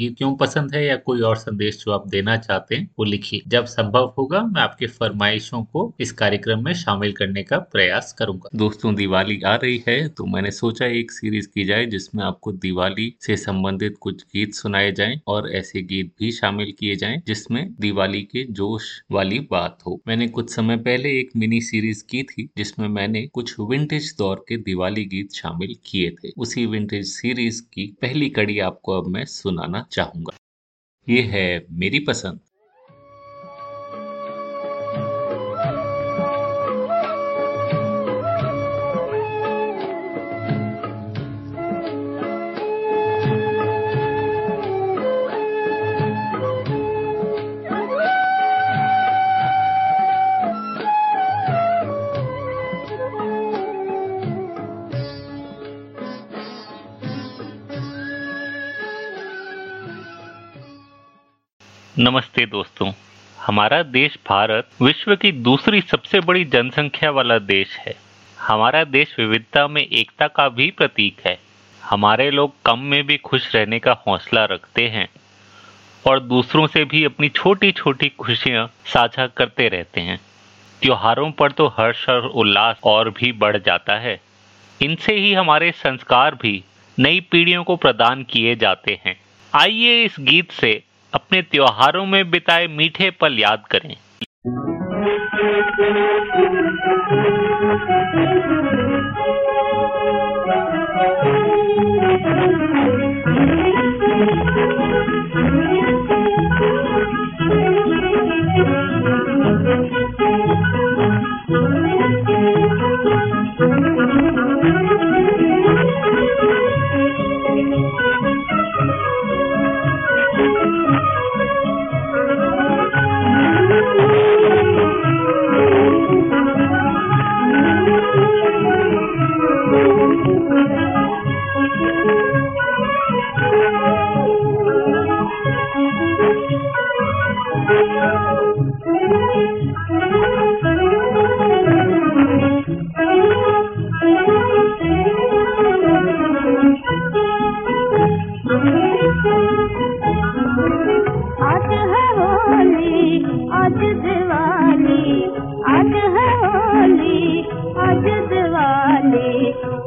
गीत क्यों पसंद है या कोई और संदेश जो आप देना चाहते हैं, वो लिखिए। जब संभव होगा, मैं आपके फरमाइशों को इस कार्यक्रम में शामिल करने का प्रयास करूँगा। दोस्तों, दिवाली आ रही है तो मैंने सोचा एक सीरीज़ की जाए, जिसमें आपको दिवाली से संबंधित कुछ गीत सुनाए जाए और ऐसे गीत भी शामिल किए जाए, जिसमें दिवाली के जोश वाली बात हो। मैंने कुछ समय पहले एक मिनी सीरीज़ की थी, जिसमें मैंने कुछ विंटेज दौर के दिवाली गीत शामिल किए थे। उसी विंटेज सीरीज़ की पहली कड़ी आपको अब मैं सुनाना चाहूँगा। ये है मेरी पसंद। नमस्ते दोस्तों। हमारा देश भारत विश्व की दूसरी सबसे बड़ी जनसंख्या वाला देश है। हमारा देश विविधता में एकता का भी प्रतीक है। हमारे लोग कम में भी खुश रहने का हौसला रखते हैं और दूसरों से भी अपनी छोटी छोटी खुशियाँ साझा करते रहते हैं। त्योहारों पर तो हर्ष और उल्लास और भी बढ़ जाता है। इनसे ही हमारे संस्कार भी नई पीढ़ियों को प्रदान किए जाते हैं। आइए इस गीत से अपने त्योहारों में बिताए मीठे पल याद करें।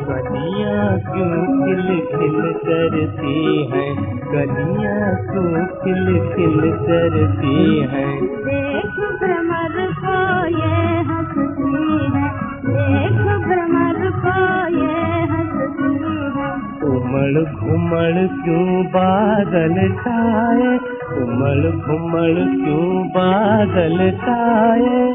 कलिया क्यों खिल खिल करती है? कलिया क्यों खिल खिल करती है? देख भ्रमर को ये हंसती है। देख भ्रमर को ये हंसती है। उमड़ घुमड़ क्यों बादल छाए? उमड़ घुमड़ क्यों बादल छाए?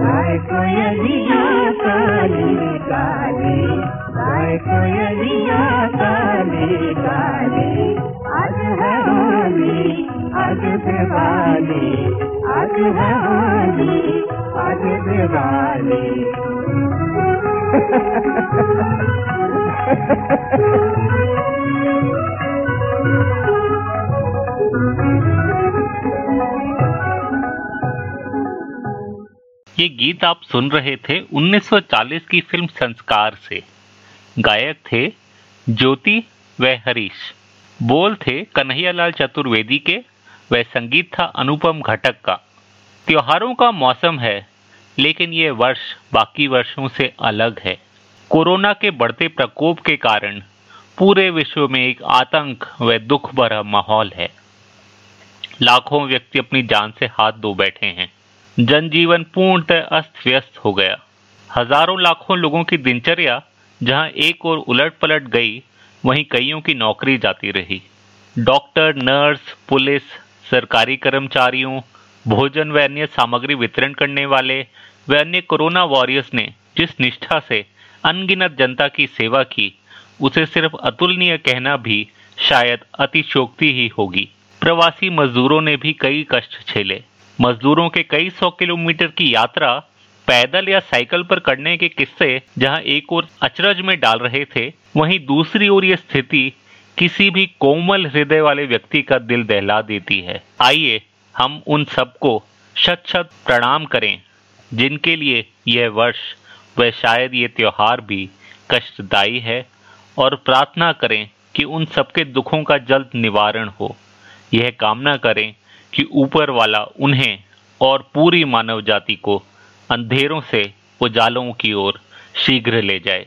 गाय कोयलिया काली काली गाय कोयलिया काली काली आज आज दिवाली आज है आज दिवाली ये गीत आप सुन रहे थे 1940 की फ़िल्म संस्कार से। गायक थे ज्योति व हरीश। बोल थे कन्हैयालाल चतुर्वेदी के, व संगीत था अनुपम घटक का। त्योहारों का मौसम है, लेकिन ये वर्ष बाकी वर्षों से अलग है। कोरोना के बढ़ते प्रकोप के कारण पूरे विश्व में एक आतंक व दुख भरा माहौल है। लाखों व्यक्ति अपनी जान से हाथ धो बैठे हैं। जनजीवन पूर्णतः अस्त व्यस्त हो गया। हज़ारों लाखों लोगों की दिनचर्या जहाँ एक और उलट पलट गई, वहीं कईयों की नौकरी जाती रही। डॉक्टर, नर्स, पुलिस, सरकारी कर्मचारियों, भोजन व अन्य सामग्री वितरण करने वाले व अन्य कोरोना वॉरियर्स ने जिस निष्ठा से अनगिनत जनता की सेवा की, उसे सिर्फ़ अतुलनीय कहना भी शायद अतिशोक्ति ही होगी। प्रवासी मजदूरों ने भी कई कष्ट झेले। मजदूरों के कई सौ किलोमीटर की यात्रा पैदल या साइकिल पर करने के किस्से जहाँ एक और अचरज में डाल रहे थे, वहीं दूसरी ओर यह स्थिति किसी भी कोमल हृदय वाले व्यक्ति का दिल दहला देती है। आइए हम उन सबको शत शत प्रणाम करें, जिनके लिए यह वर्ष व शायद ये त्योहार भी कष्टदायी है, और प्रार्थना करें कि उन सबके दुखों का जल्द निवारण हो। यह कामना करें कि ऊपर वाला उन्हें और पूरी मानव जाति को अंधेरों से उजालों की ओर शीघ्र ले जाए।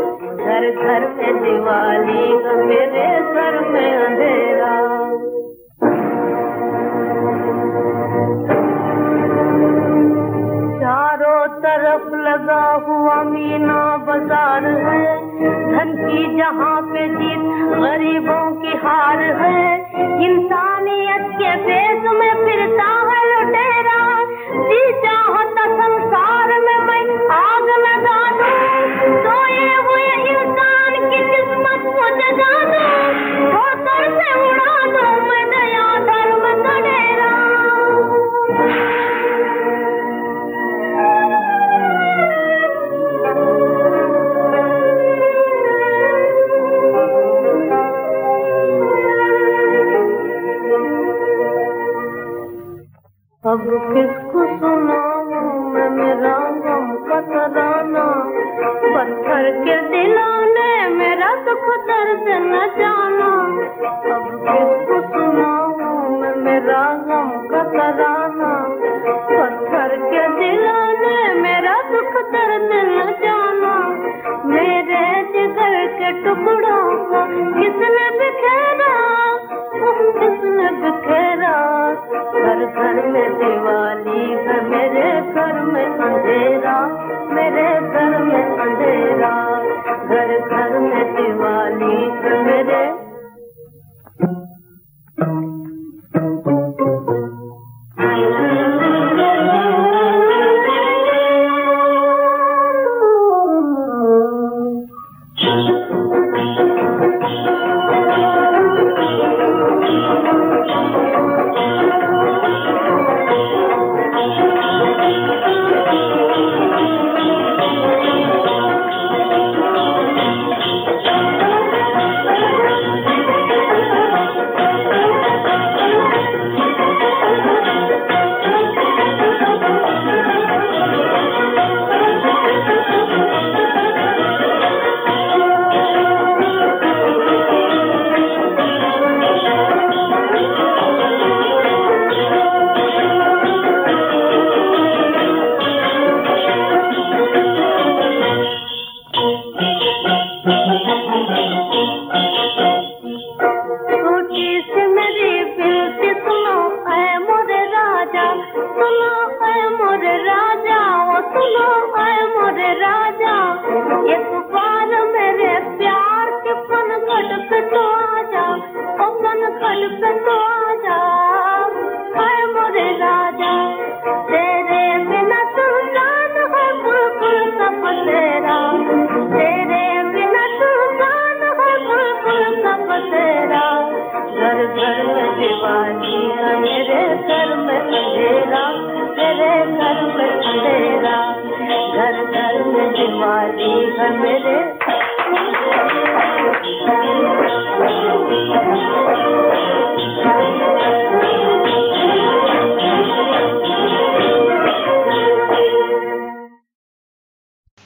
आग लगा हुआ मीना बाज़ार है। धन की जहाँ पे जीत गरीबों की हार है। इंसानियत के बेस में फिरता है लुटेरा। जी ये अब किसको सुनाऊं मैं मेरा गम का तराना पत्थर के दिलों ने मेरा दुख दर्द न जाना। अब किसको सुनाऊं मैं मेरा गम का तराना पत्थर के दिलों ने मेरा दुख दर्द न जाना। मेरे जिगर के टुकड़ों को किसने बिखेरा घर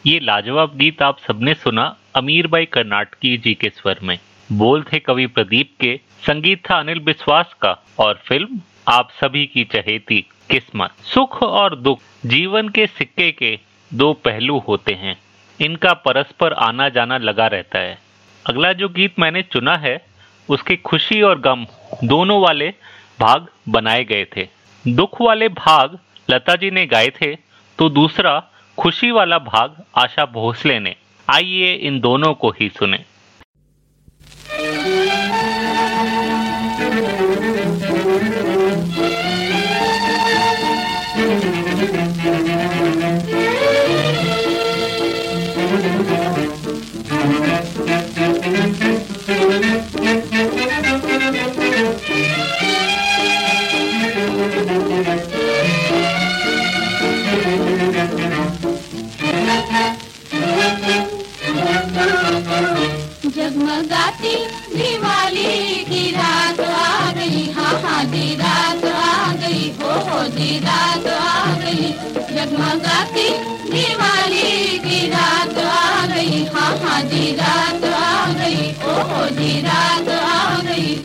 ये लाजवाब गीत आप सबने सुना अमीर बाई कर्नाटकी जी के स्वर में। बोल थे कवि प्रदीप के, संगीत था अनिल विश्वास का, और फ़िल्म आप सभी की चहेती, किस्मत। सुख और दुख, जीवन के सिक्के के दो पहलू होते हैं। इनका परस्पर आना जाना लगा रहता है। अगला जो गीत मैंने चुना है, उसके खुशी और गम दोनों वाले भाग बनाए गए थे। दुख वाले भाग लता जी ने गाए थे तो दूसरा खुशी वाला भाग आशा भोसले ने। आइए इन दोनों को ही सुने। जगमगाती दिवाली की रात आ गई। हाँ हाँ दी रात आ गई। हो हो दी रात आ गई। जगमगाती दिवाली की रात आ गई। हाँ हाँ दी रात आ गई। ओ हो दी रात आ गई।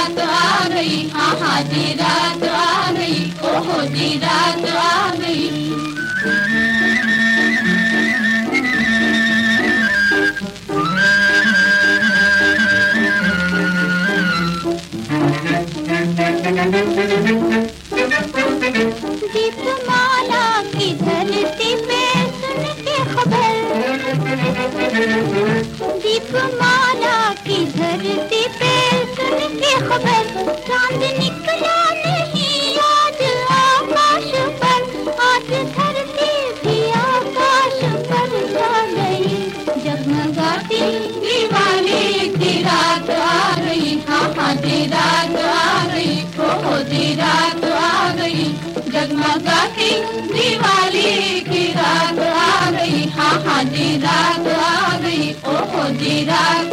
रात आ गई हाँ हाँ रात आ गई ओहो जी रात आ गई। जगमगाती दिवाली की रात आ गई। हाँ हाँ जी, रात आ गई। ओ हो जी, रात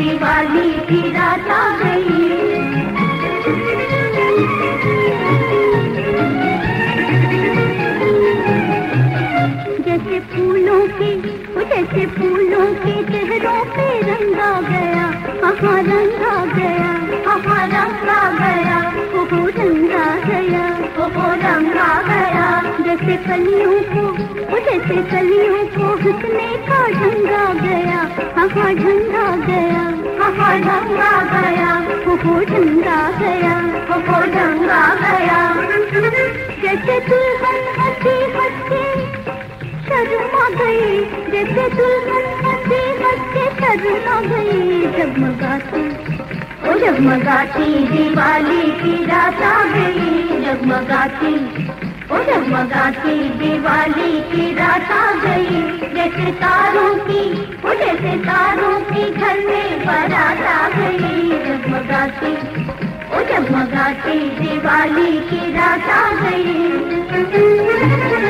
दिवाली की रात आ गई। जैसे फूलों के जैसे फूलों के चेहरों पे रंग आ गया हाँ रंग आ गया हाँ रंग आ गया वो रंग आ गया वो रंग आ गया। जैसे कलियों को जैसे कलियों को हंसने का ढंग आ गया हाँ ढंग आ गया। हाँ गया वो ढंग गया वो ढंग गया जैसे दुल्हन हँसी हँसी शर्मा गई जैसे दुल्हन हँसी हँसी शर्मा गई जगमगाती ओ जगमगाती दिवाली की रात आ गई जगमगाती ओ जगमगाती दिवाली की रात आ गई जैसे तारों की उड़े सितारों की घर में बारात आ गई जगमगाती। ओ जगमगाती, दिवाली की रात आ दीपमाला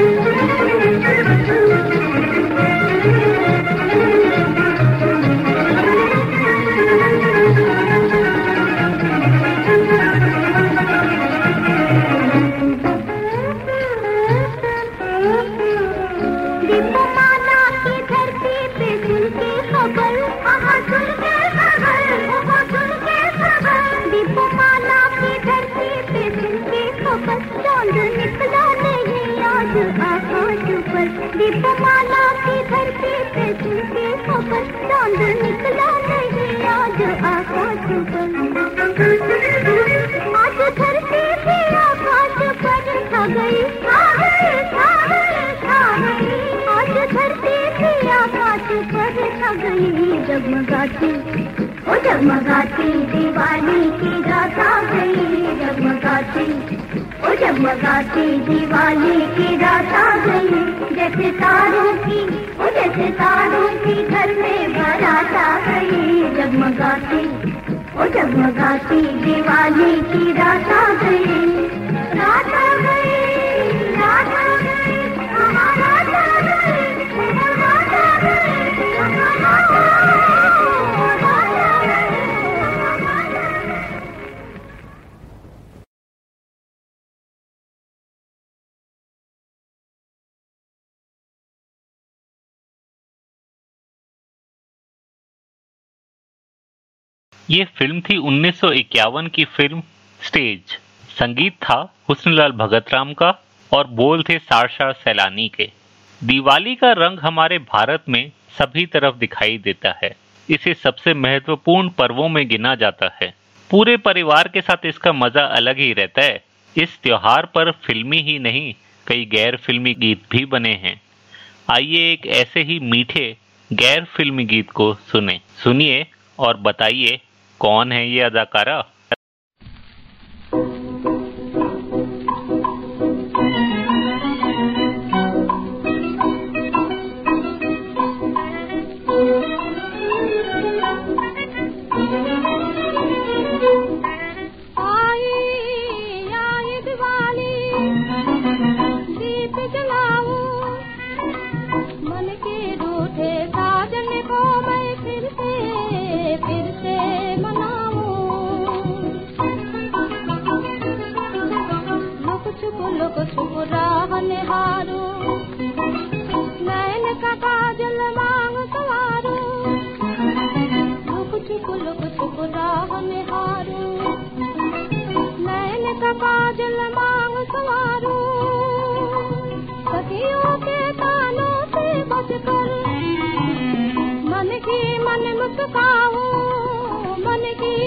जगमगाती ओ जगमगाती दिवाली की रात आ गई जगमगाती ओ जगमगाती दिवाली की रात आ गई, जैसे तारों की, ओ जैसे तारों की घर में बारात आ गई, जगमगाती। जगमगाती दिवाली की रात आ गई। रात ये फ़िल्म थी 1951 की फ़िल्म स्टेज। संगीत था हुस्नलाल भगतराम का और बोल थे सारशार सैलानी के। दिवाली का रंग हमारे भारत में सभी तरफ़ दिखाई देता है। इसे सबसे महत्वपूर्ण पर्वों में गिना जाता है। पूरे परिवार के साथ इसका मज़ा अलग ही रहता है। इस त्योहार पर फिल्मी ही नहीं, कई गैर फिल्मी गीत भी बने हैं। आइए एक ऐसे ही मीठे गैर फिल्मी गीत को सुने, सुनिए और बताइए कौन है ये अदाकारा?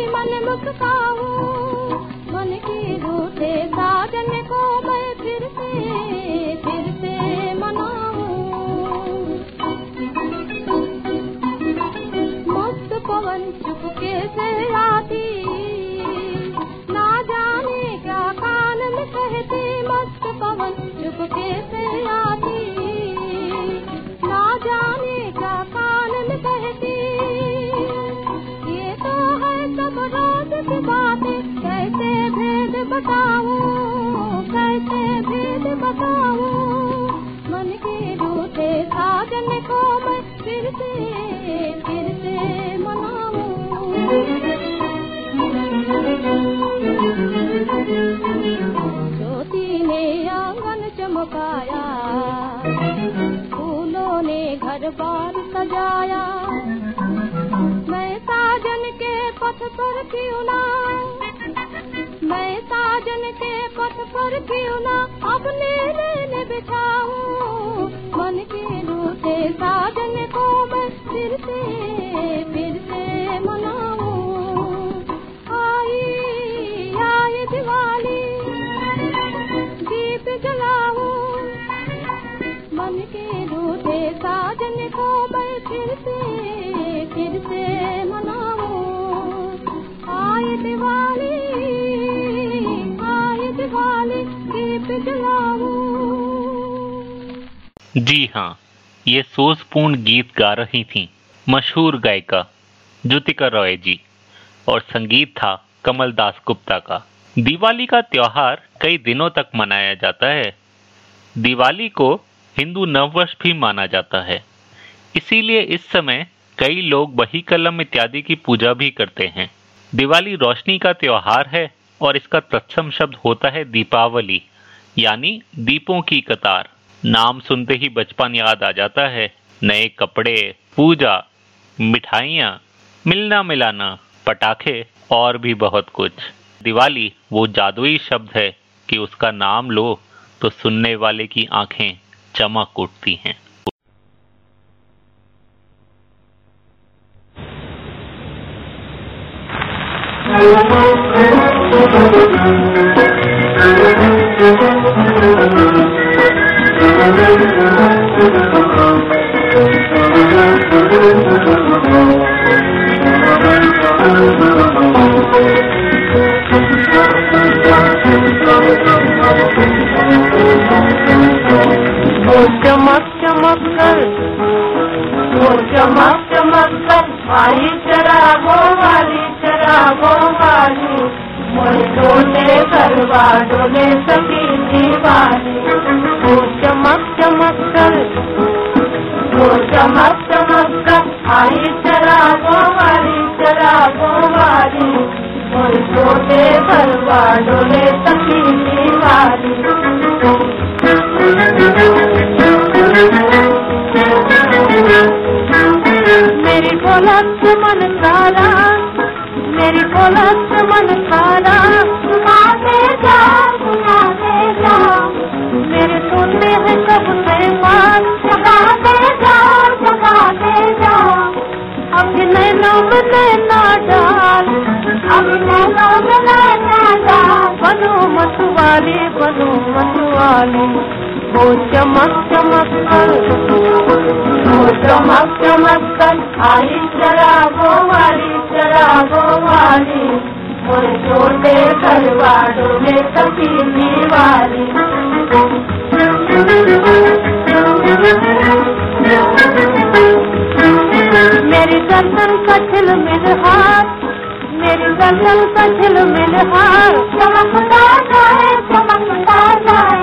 मन मुख मन की रूठे साजन ये सोचपूर्ण गीत गा रही थीं, मशहूर गायिका ज्योतिका रॉय जी, और संगीत था कमल दास गुप्ता का। दिवाली का त्योहार कई दिनों तक मनाया जाता है। दिवाली को हिंदू नववर्ष भी माना जाता है। इसीलिए इस समय कई लोग बही कलम इत्यादि की पूजा भी करते हैं। दिवाली रोशनी का त्योहार है, और इसका तत्सम शब्द होता है दीपावली, यानी दीपों की कतार। नाम सुनते ही बचपन याद आ जाता है। नए कपड़े, पूजा, मिठाइयाँ, मिलना मिलाना, पटाखे और भी बहुत कुछ। दिवाली वो जादुई शब्द है कि उसका नाम लो तो सुनने वाले की आँखें चमक उठती हैं। वो चमक चमक कर आई शराबों वाली शराबों वाली मोरे डोले करवा डोले सभी दीवानी चमक चमक कर वो चमक चमक कर आई शराबों वाली शराबों वाली मोरे डोले करवा डोले सभी दीवानी मेरी बोलत मन सारा मेरी बोलत मन सारा सुनाते जाओ सुनाते जाओ मेरे सुनते हैं सब मेहमान जगाते जाओ जगाते जाओ अपने नैनों में नैना डाल अपने नैनों में नैना डाल बनो मतवाली बनो मतवाली वो चमक चमक कर वो चमक चमक कर आई शराबों वाली शराबों वाली मोरे छोटे करवाड़ों में सफीनी वाली मेरी गर्दन का झिलमिल हार मेरी गर्दन का झिलमिल हार चमकता जाए चमकता जाए।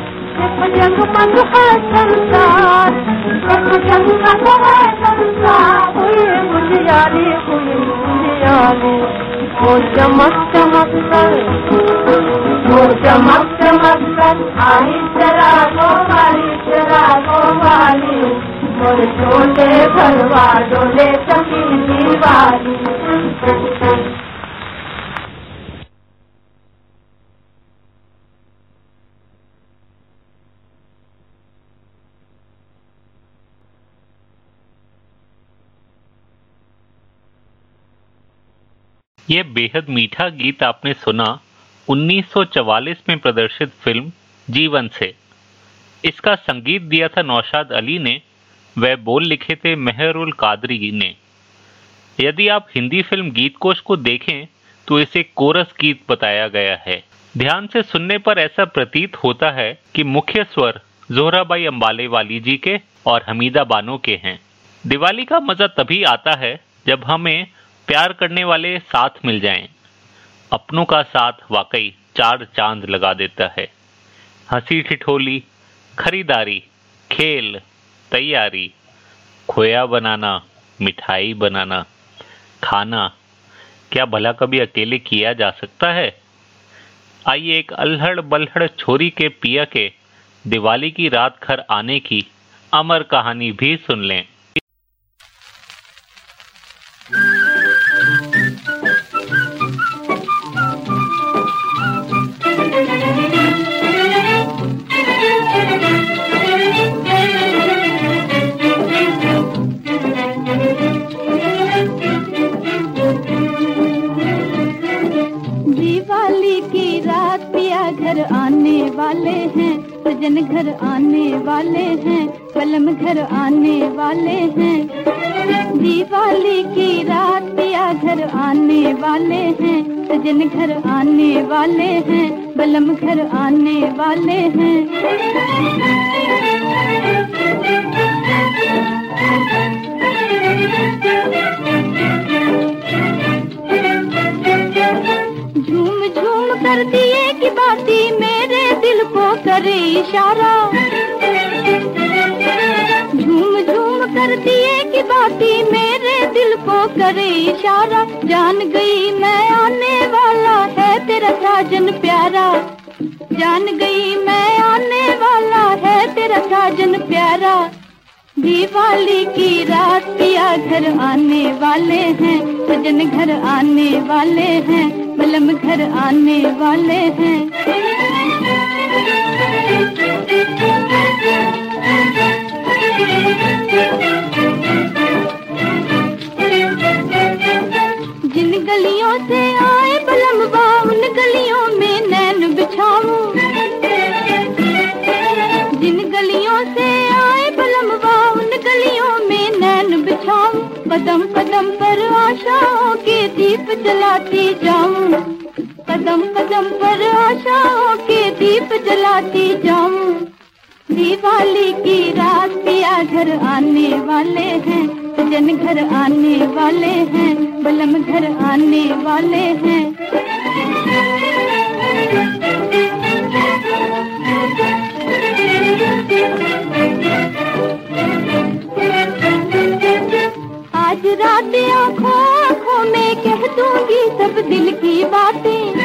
संसार संसार हुई मुझियारी वो चमक चमक कर वो चमक चमक कर आई शराबों वाली शराबों वाली मोरे छोटे भरवा डोले सखी दीवाली यह बेहद मीठा गीत आपने सुना 1944 में प्रदर्शित फ़िल्म जीवन से। इसका संगीत दिया था नौशाद अली ने, वह बोल लिखे थे मेहरुल कादरी ने। यदि आप हिंदी फ़िल्म गीत कोश को देखें तो इसे कोरस गीत बताया गया है। ध्यान से सुनने पर ऐसा प्रतीत होता है कि मुख्य स्वर जोहराबाई अंबाले वाली जी के और हमीदा बानो के हैं। दिवाली का मज़ा तभी आता है जब हमें प्यार करने वाले साथ मिल जाएँ। अपनों का साथ वाकई चार चाँद लगा देता है। हँसी ठिठोली, खरीदारी, खेल, तैयारी, खोया बनाना, मिठाई बनाना, खाना, क्या भला कभी अकेले किया जा सकता है? आइए एक अल्हड़ बल्हड़ छोरी के पिया के दिवाली की रात घर आने की अमर कहानी भी सुन लें। सजन घर आने वाले हैं, कलम घर आने वाले हैं। दिवाली की रात पिया घर आने वाले हैं, सजन घर आने वाले हैं, बलम घर आने वाले हैं। झूम झूम कर दिए की बाती मेरे दिल को करे इशारा। झूम झूम कर दिए की बाती मेरे दिल को करे इशारा। जान गई मैं आने वाला है तेरा साजन प्यारा। जान गई मैं आने वाला है तेरा साजन प्यारा। दिवाली की रात पिया घर आने वाले हैं, सजन घर आने वाले हैं बलम घर आने वाले हैं। जिन गलियों से आए बलम बा, उन गलियों में नैन बिछाऊं। जिन गलियों से आए बलमवा उन गलियों में नैन बिछाऊं। कदम कदम पर आशाओं के दीप जलाती जाऊँ। कदम कदम पर आशाओं के दीप जलाती जाऊँ। दिवाली की रात पिया घर आने वाले हैं, सजन घर आने वाले हैं, बलम घर आने वाले हैं। आज रात आँखों आँखों में कह दूँगी सब दिल की बातें।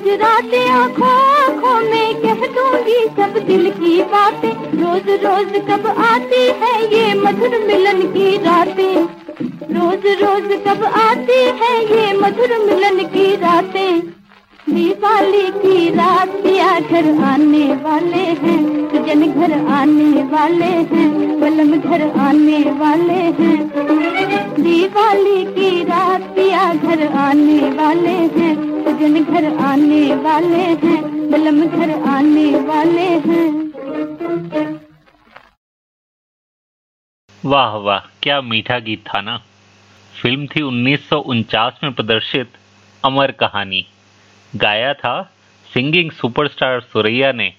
आज रात आँखों में कह दूँगी, सब दिल की बातें। रोज रोज कब आती है ये मधुर मिलन की रातें? रोज रोज कब आती है ये मधुर मिलन की रातें? दिवाली की रात पिया घर आने वाले हैं, सजन घर आने वाले हैं बलम घर आने वाले हैं। दिवाली की रात पिया घर आने वाले हैं सजन घर आने वाले हैं, बलम घर आने वाले हैं। वाह वाह, क्या मीठा गीत था ना। फ़िल्म थी उन्नीस सौ उनचास में प्रदर्शित अमर कहानी। गाया था सिंगिंग सुपरस्टार सुरैया ने।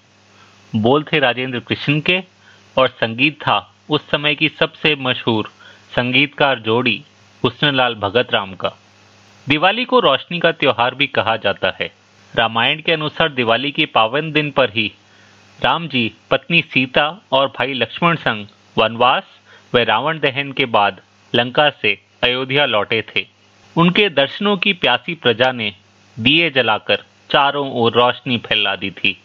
बोल थे राजेंद्र कृष्ण के और संगीत था उस समय की सबसे मशहूर संगीतकार जोड़ी हुस्नलाल भगत राम का। दिवाली को रोशनी का त्योहार भी कहा जाता है। रामायण के अनुसार दिवाली के पावन दिन पर ही राम जी, पत्नी सीता और भाई लक्ष्मण संग वनवास व रावण दहन के बाद लंका से अयोध्या लौटे थे। उनके दर्शनों की प्यासी प्रजा ने दिए जलाकर चारों ओर रोशनी फैला दी थी।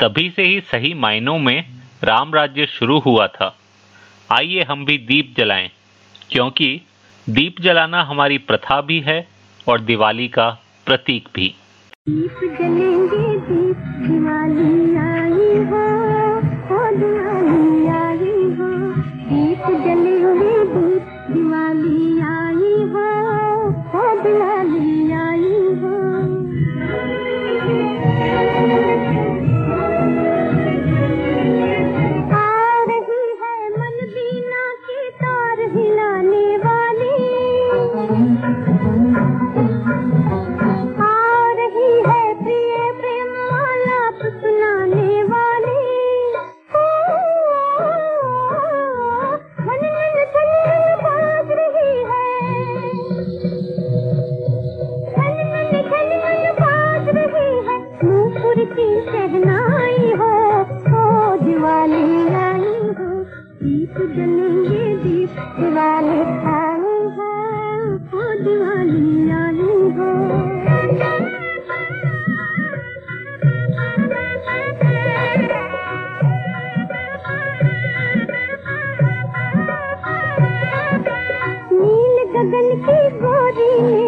तभी से ही सही मायनों में राम राज्य शुरू हुआ था। आइए हम भी दीप जलाएँ, क्योंकि दीप जलाना हमारी प्रथा भी है और दिवाली का प्रतीक भी। की गोरी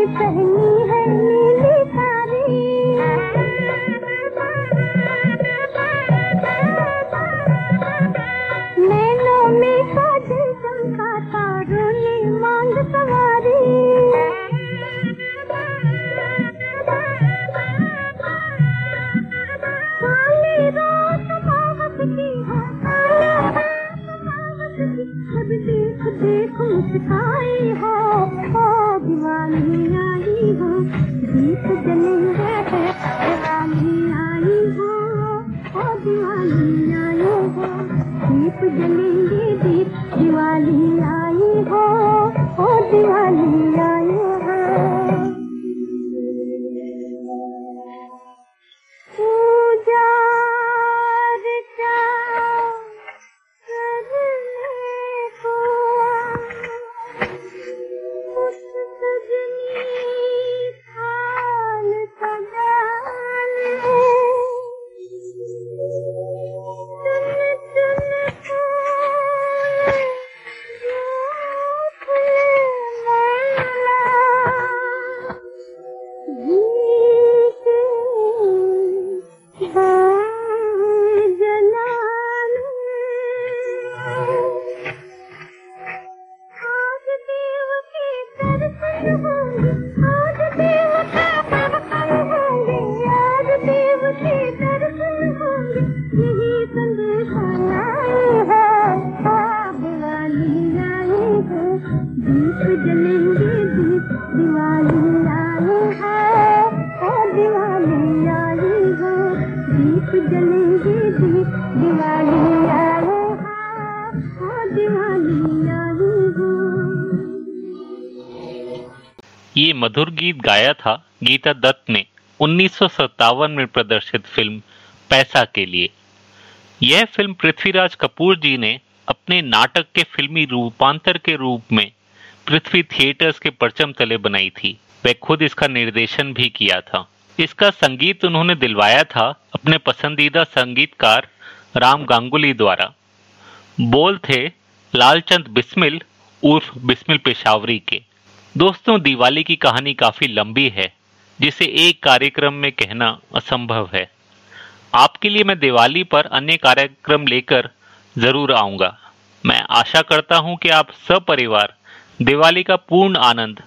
मधुर गीत गाया था गीता दत्त ने उन्नीस में प्रदर्शित फ़िल्म पैसा के लिए। यह फ़िल्म पृथ्वीराज कपूर जी ने अपने नाटक के फिल्मी रूपांतर के रूप में पृथ्वी थिएटर्स के परचम तले बनाई थी। वह खुद इसका निर्देशन भी किया था। इसका संगीत उन्होंने दिलवाया था अपने पसंदीदा संगीतकार राम गांगुली द्वारा। बोल थे, लालचंद बिस्मिल, उर्फ़ बिस्मिल पेशावरी के। दोस्तों, दिवाली की कहानी काफ़ी लंबी है, जिसे एक कार्यक्रम में कहना असंभव है। आपके लिए मैं दिवाली पर अन्य कार्यक्रम लेकर ज़रूर आऊँगा। मैं आशा करता हूँ कि आप सब परिवार दिवाली का पूर्ण आनंद,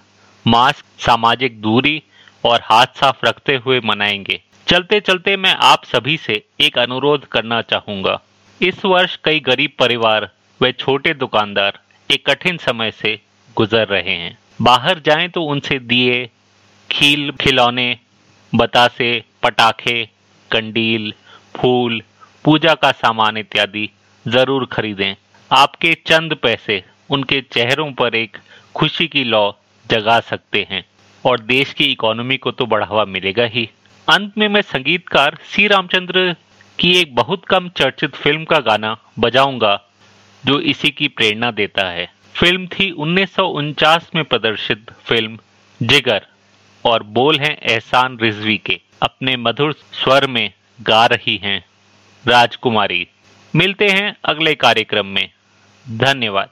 मास्क, सामाजिक दूरी और हाथ साफ़ रखते हुए मनाएँगे। चलते चलते मैं आप सभी से एक अनुरोध करना चाहूँगा। इस वर्ष कई गरीब परिवार व छोटे दुकानदार एक कठिन समय से गुजर रहे हैं। बाहर जाएँ तो उनसे दिए खील खिलौने, बतासे, पटाखे, कंडील, फूल, पूजा का सामान इत्यादि ज़रूर खरीदें। आपके चंद पैसे उनके चेहरों पर एक खुशी की लौ जगा सकते हैं और देश की इकोनॉमी को तो बढ़ावा मिलेगा ही। अंत में मैं संगीतकार सी रामचंद्र की एक बहुत कम चर्चित फ़िल्म का गाना बजाऊँगा जो इसी की प्रेरणा देता है। फ़िल्म थी उन्नीस सौ उनचास में प्रदर्शित फ़िल्म जिगर, और बोल हैं एहसान रिजवी के। अपने मधुर स्वर में गा रही हैं राजकुमारी। मिलते हैं अगले कार्यक्रम में। धन्यवाद।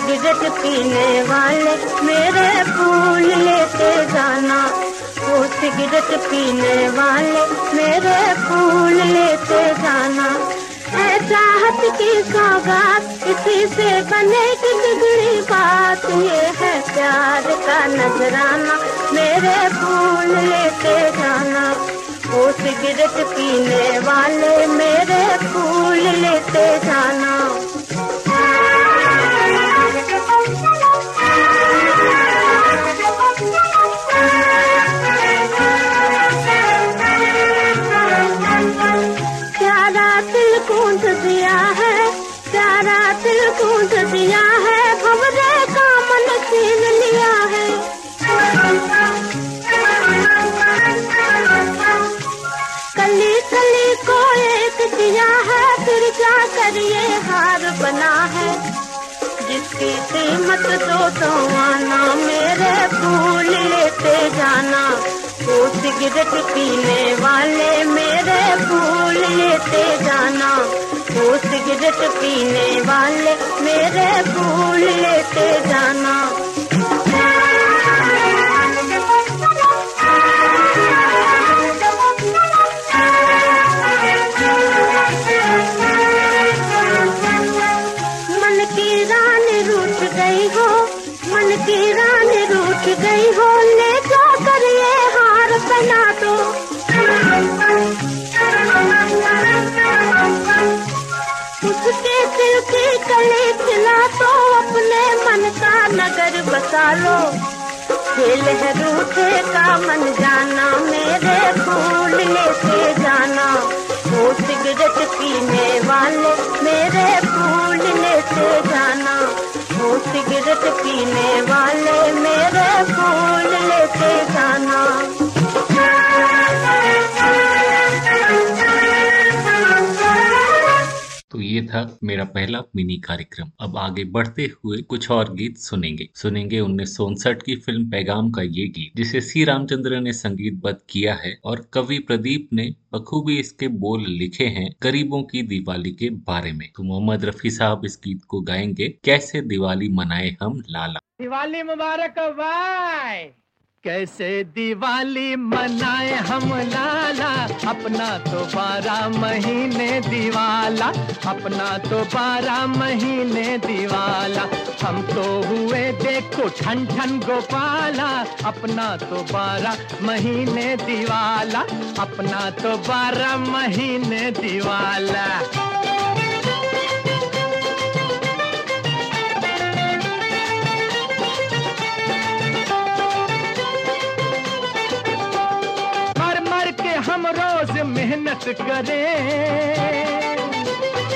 सिगरेट पीने वाले मेरे फूल लेते जाना। वो सिगरेट पीने वाले मेरे फूल लेते जाना। चाहत की सौगात, इसी से बने की बिगड़ी बात। ये है प्यार का नजराना, मेरे फूल लेते जाना। वो सिगरेट पीने वाले मेरे फूल लेते जाना। दिया है भवरे का मन छीन लिया है। कली कली को एक दिया है, फिर क्या करिए हार बना है। जिसकी कीमत दो तो आना, मेरे फूल लेते जाना। वो सिगरेट पीने वाले मेरे फूल लेते जाना। वो सिगरेट पीने वाले मेरे फूल लेते जाना। नगर बसा लो खेल है रूठे का मन जाना, मेरे फूल लेके जाना। वो सिगरेट पीने वाले, मेरे फूल लेते जाना। वो सिगरेट पीने वाले, मेरे फूल लेते जाना। ये था मेरा पहला मिनी कार्यक्रम। अब आगे बढ़ते हुए कुछ और गीत सुनेंगे। सुनेंगे उन्नीस सौ उनसठ की फ़िल्म पैगाम का ये गीत, जिसे सी रामचंद्र ने संगीतबद्ध किया है और कवि प्रदीप ने बखूबी इसके बोल लिखे हैं गरीबों की दिवाली के बारे में। तो मोहम्मद रफी साहब इस गीत को गाएँगे, कैसे दिवाली मनाए हम लाला दिवाली मुबारक भाई। कैसे दिवाली मनाए हम लाला? अपना तो बारह महीने दिवाला। अपना तो बारह महीने दिवाला। हम तो हुए देखो ठन ठन गोपाला। अपना तो बारह महीने दिवाला। अपना तो बारह महीने दिवाला। मेहनत करें।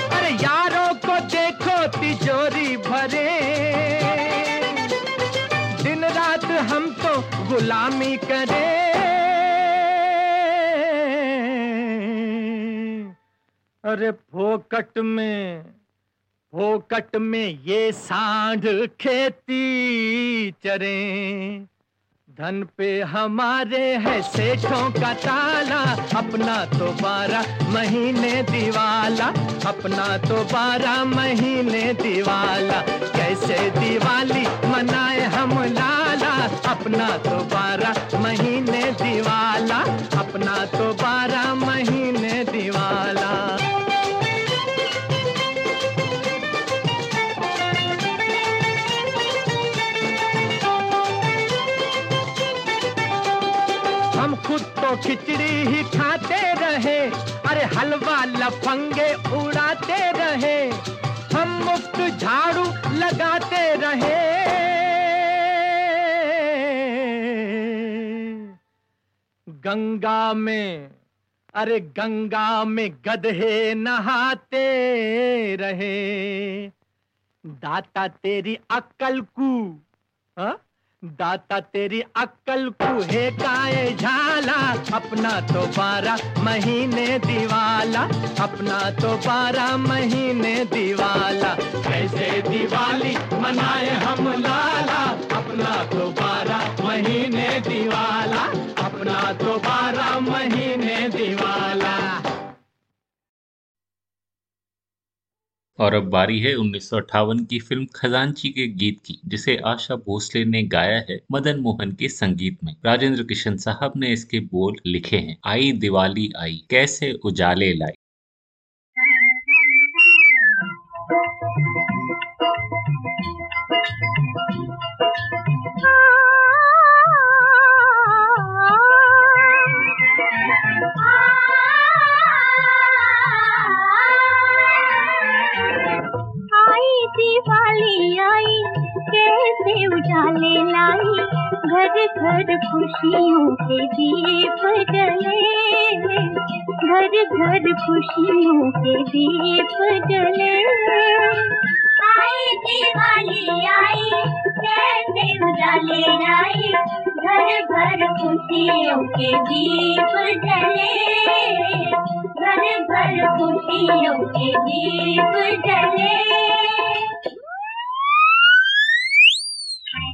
अरे यारों को देखो तिजोरी भरे। दिन रात हम तो गुलामी करें। अरे फोकट में फोकट में ये सांड खेती चरें। धन पे हमारे है सेठों का ताला। अपना तो बारह महीने दिवाला। अपना तो बारह महीने दिवाला। कैसे दिवाली मनाए हम लाला। अपना तो बारह महीने दिवाला। अपना तो बारह लफंगे उड़ाते रहे, हम मुफ़्त झाड़ू लगाते रहे गंगा में, अरे गंगा में गधे नहाते रहे दाता तेरी अक्कल को हाँ? दाता तेरी अक्कल को है काए झाला, अपना तो बारह महीने दिवाला, अपना तो बारह महीने दिवाला। कैसे दिवाली मनाए हम लाला, अपना तो बारह महीने दिवाला, अपना तो बारह महीने दिवाला। और अब बारी है उन्नीस सौ अठावन की फ़िल्म खजांची के गीत की, जिसे आशा भोसले ने गाया है मदन मोहन के संगीत में। राजेंद्र किशन साहब ने इसके बोल लिखे हैं, आई दिवाली आई, कैसे उजाले लाई। दिवाली आई, कैसे उजाले लाई। घर घर खुशियों के दीप जले। घर घर खुशियों के दीप जले। आई आई, कैसे उजाले लाई। घर घर खुशियों के दीप जले। घर घर खुशियों के दीप जले सूरज को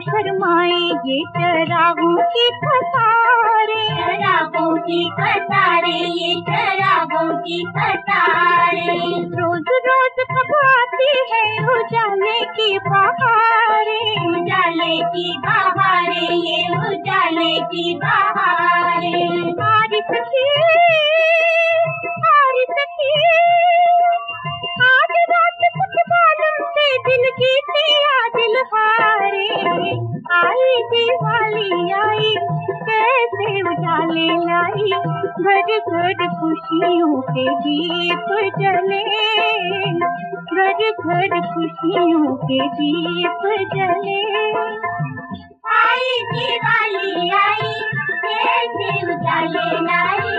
शर्माए ये चरागों की कतारे शराबों की कतारे ये शराबों की कतारे रोज रोज कब आती है उजाले की बहारे उजाले की बहारे ये उजाले की बहारे हारी सखी हारी सखी दिल की पिया दिल हारे आई दिवाली आई, कैसे उजाले लाई, घर घर खुशियों के दीप जले। घर घर खुशियों के दीप जले। आई दिवाली आई, कैसे उजाले लाई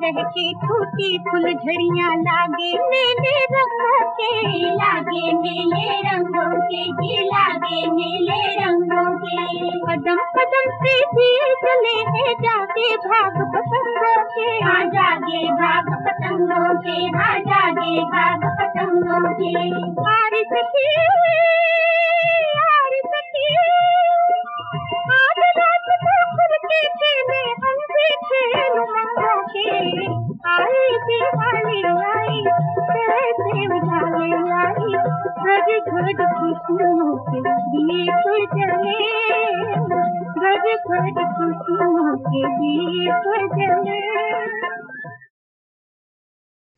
के रह के टूटी फुलझड़ियाँ लागे, मेले रंगों के लागे नीले रंगों के लागे नीले रंगों के। कदम कदम पे दिए चले हैं जाके भाग पतंगों के। हाँ जागे भाग पतंगों के हाँ जागे भाग पतंगों के। हारी सखी हारी सखी आज रात को खुद के खेले, हम के आई दिवाली आई कैसे उजाले लाई घर घर खुशियों के जले के दीप जले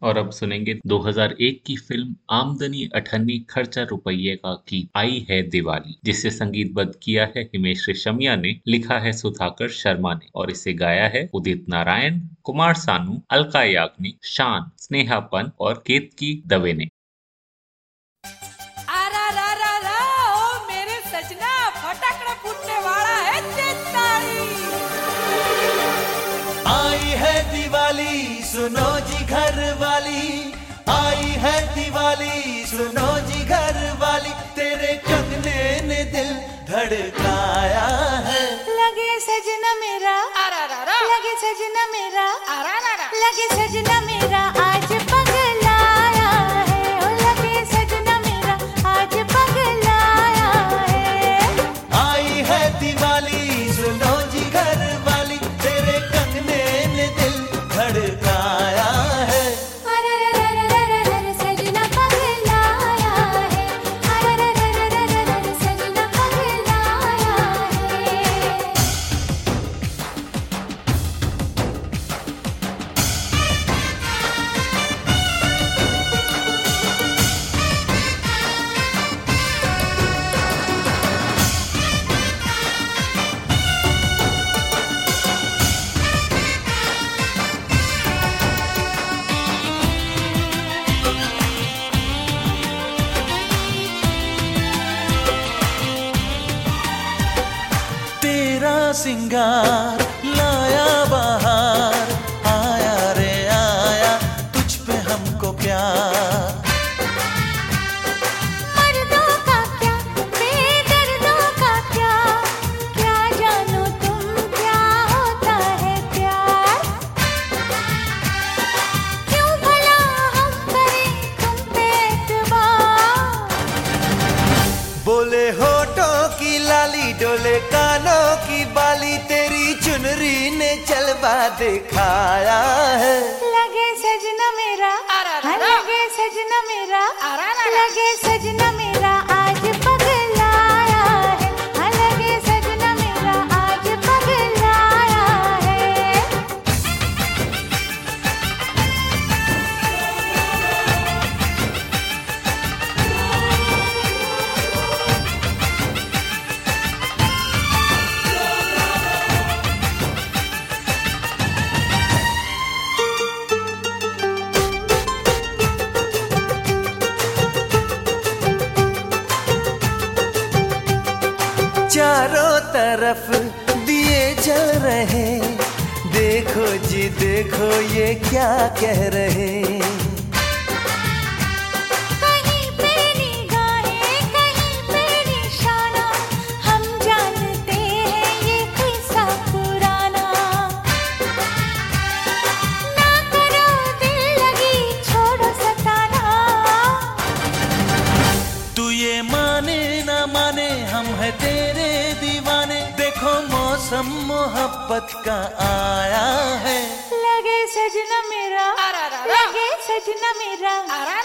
और अब सुनेंगे 2001 की फ़िल्म आमदनी अठन्नी खर्चा रुपये का की आई है दिवाली, जिसे संगीतबद्ध किया है हिमेश रेशमिया ने, लिखा है सुधाकर शर्मा ने, और इसे गाया है उदित नारायण, कुमार सानू, अलका याग्निक, शान, स्नेहा पन और केतकी दवे ने। धड़काया है। लगे सजना मेरा। आरा रा रा लगे सजना मेरा। आरा रा रा लगे सजना मेरा। आज पगलाया दिखाया है। देखो ये क्या कह रहे का आया है। लगे सजना मेरा लगे सजना मेरा।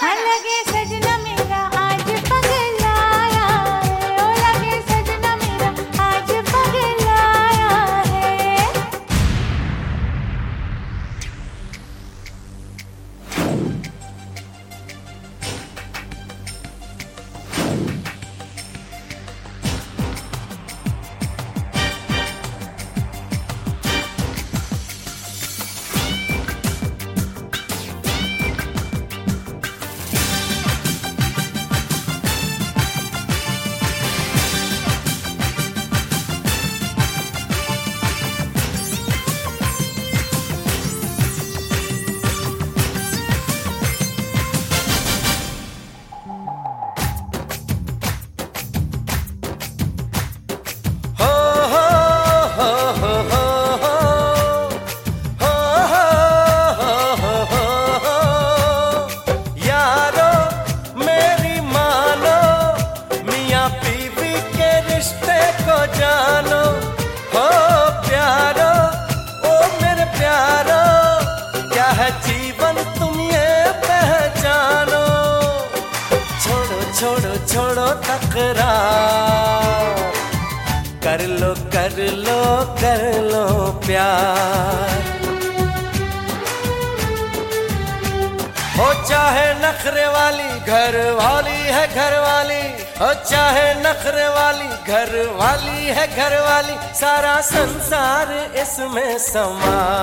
हाँ लगे समा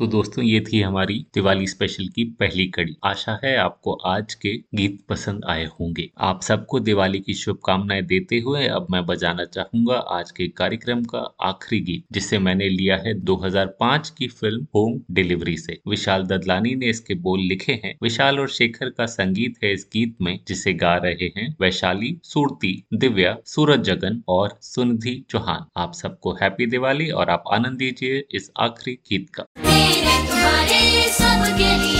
तो दोस्तों, ये थी हमारी दिवाली स्पेशल की पहली कड़ी। आशा है आपको आज के गीत पसंद आए होंगे। आप सबको दिवाली की शुभकामनाएँ देते हुए अब मैं बजाना चाहूँगा आज के कार्यक्रम का आखिरी गीत, जिसे मैंने लिया है 2005 की फ़िल्म होम डिलीवरी से। विशाल ददलानी ने इसके बोल लिखे हैं। विशाल और शेखर का संगीत है इस गीत में, जिसे गा रहे हैं वैशाली, सूरती, दिव्या, सूरज जगन और सुनिधि चौहान। आप सबको हैप्पी दिवाली और आप आनंद दीजिए इस आखिरी गीत का। हमारे सबके लिए।